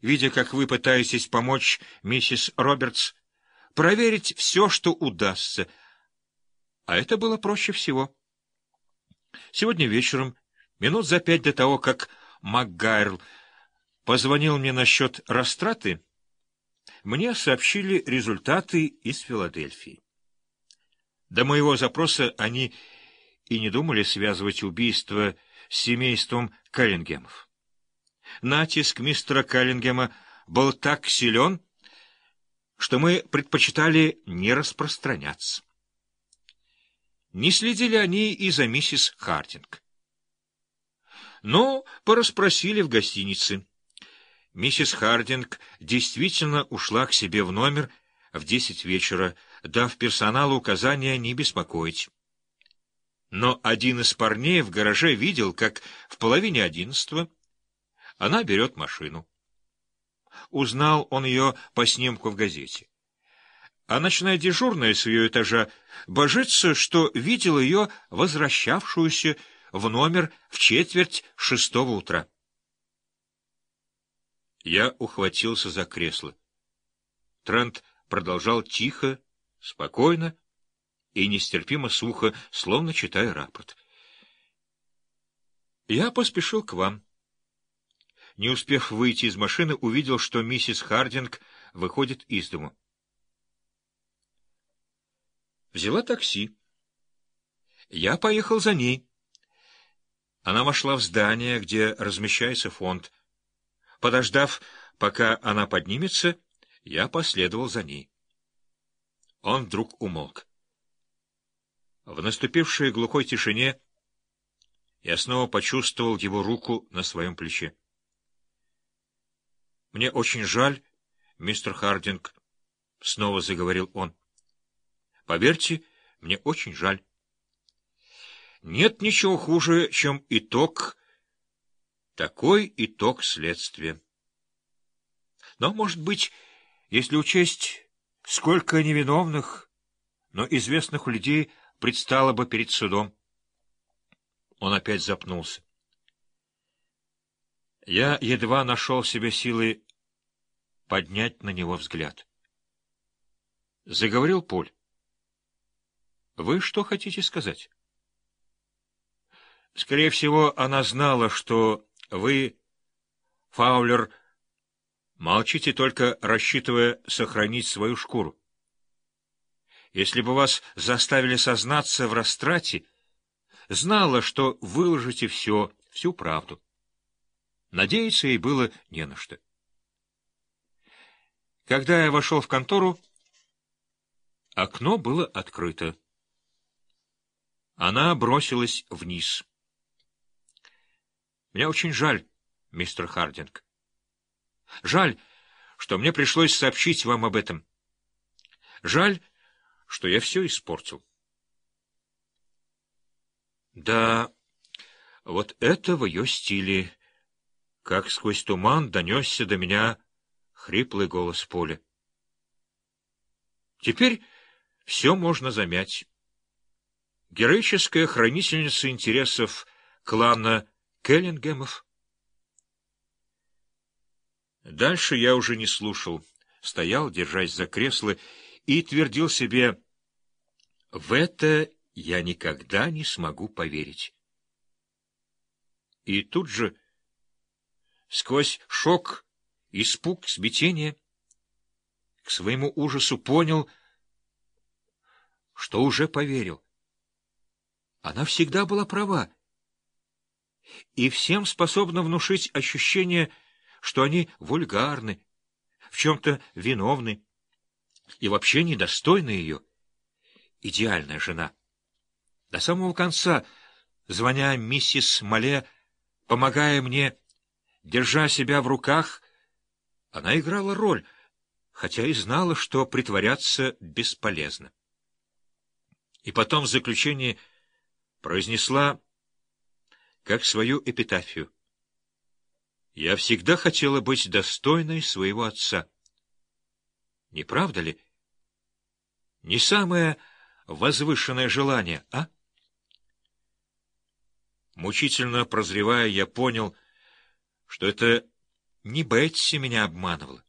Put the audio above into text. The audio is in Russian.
видя, как вы пытаетесь помочь миссис Робертс, проверить все, что удастся. А это было проще всего. Сегодня вечером, минут за пять до того, как МакГайрл позвонил мне насчет растраты, мне сообщили результаты из Филадельфии. До моего запроса они и не думали связывать убийство с семейством Каллингемов. Натиск мистера Каллингема был так силен, что мы предпочитали не распространяться. Не следили они и за миссис Хартинг. Но порасспросили в гостинице. Миссис Хардинг действительно ушла к себе в номер в десять вечера, дав персоналу указания не беспокоить. Но один из парней в гараже видел, как в половине одиннадцатого она берет машину. Узнал он ее по снимку в газете. А ночная дежурная с ее этажа божится, что видел ее возвращавшуюся в номер в четверть шестого утра. Я ухватился за кресло. Трент продолжал тихо, спокойно и нестерпимо сухо, словно читая рапорт. Я поспешил к вам. Не успев выйти из машины, увидел, что миссис Хардинг выходит из дому. Взяла такси. Я поехал за ней. Она вошла в здание, где размещается фонд. Подождав, пока она поднимется, я последовал за ней. Он вдруг умолк. В наступившей глухой тишине я снова почувствовал его руку на своем плече. — Мне очень жаль, мистер Хардинг, — снова заговорил он. — Поверьте, мне очень жаль. Нет ничего хуже, чем итог такой итог следствия. Но, может быть, если учесть, сколько невиновных, но известных людей предстало бы перед судом. Он опять запнулся. Я едва нашел себе силы поднять на него взгляд. Заговорил Поль. Вы что хотите сказать? Скорее всего, она знала, что вы, Фаулер, молчите только, рассчитывая сохранить свою шкуру. Если бы вас заставили сознаться в растрате, знала, что выложите все, всю правду. Надеяться ей было не на что. Когда я вошел в контору, окно было открыто. Она бросилась вниз. Мне очень жаль, мистер Хардинг. Жаль, что мне пришлось сообщить вам об этом. Жаль, что я все испортил. Да, вот это в ее стиле. Как сквозь туман донесся до меня хриплый голос Поля. Теперь все можно замять. Героическая хранительница интересов клана Келлингемов. Дальше я уже не слушал, стоял, держась за кресло, и твердил себе, в это я никогда не смогу поверить. И тут же, сквозь шок, испуг, смятение, к своему ужасу понял, что уже поверил. Она всегда была права и всем способна внушить ощущение, что они вульгарны, в чем-то виновны и вообще недостойны ее. Идеальная жена. До самого конца, звоня миссис Мале, помогая мне, держа себя в руках, она играла роль, хотя и знала, что притворяться бесполезно. И потом в заключении произнесла как свою эпитафию. Я всегда хотела быть достойной своего отца. Не правда ли? Не самое возвышенное желание, а? Мучительно прозревая, я понял, что это Не Бетси меня обманывала.